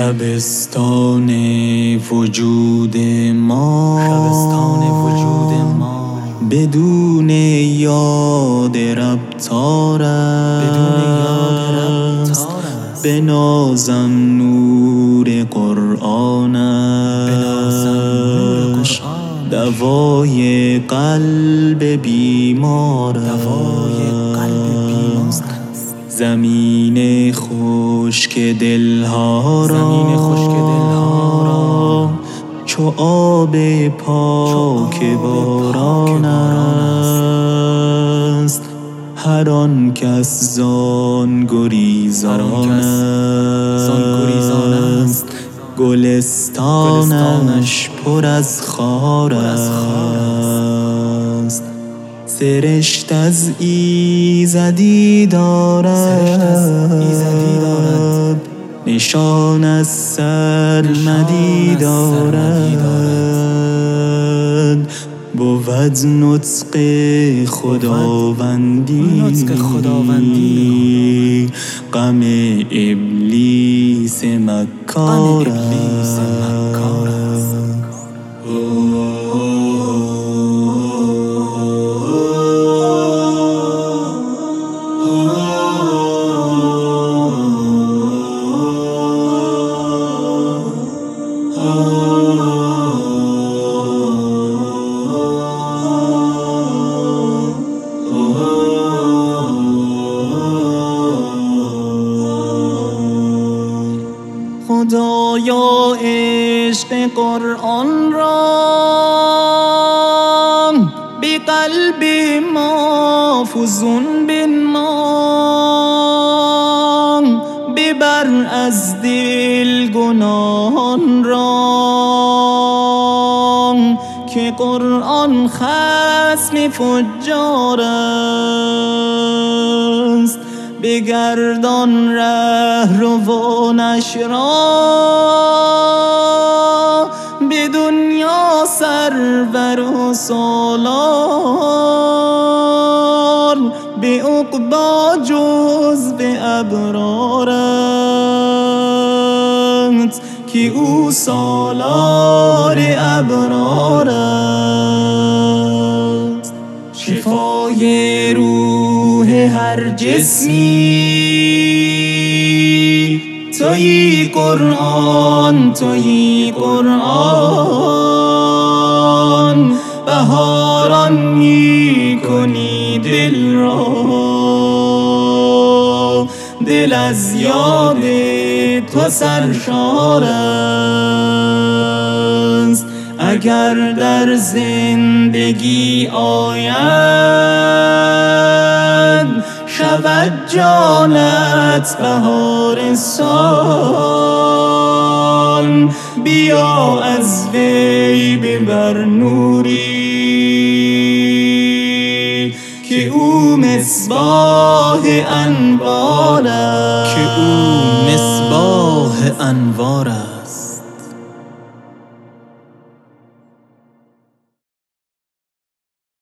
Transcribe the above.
شبستان وجود ما. شبستان وجود ما. بدون یاد ربطار بدون یاد ربطار است. بنازم نور قرآن است دوای قلب بیمار دوای قلب بیمار است. زمین خشک دلها را. زمین خشک دلها را. چو آب پاک باران است. هر آن کس زان گریزان است. گلستانش پر از خار پر از خار است. سرشت از ایزدی دارد. نشان از سرمدی دارد بود نطق خداوندی. غم ابلیس مکار خدایا عشق قرآن را به قلب ما فزون بنما ببر از دل که قرآن خصم فجار است. بگردان ره روانش را به دنیا سرور و سالار. به عقبا جز به ابرارت که او سالار ابرار است. شفای روح هر جسمی. تویی قرآن تویی قرآن. بهاران می کنی دل را. دل از یاد تو سرشار است. اگر در زندگی آید شود جانت بهارستان بیا از وی ببر نوری که او مصباح انوار او مصباح انوار است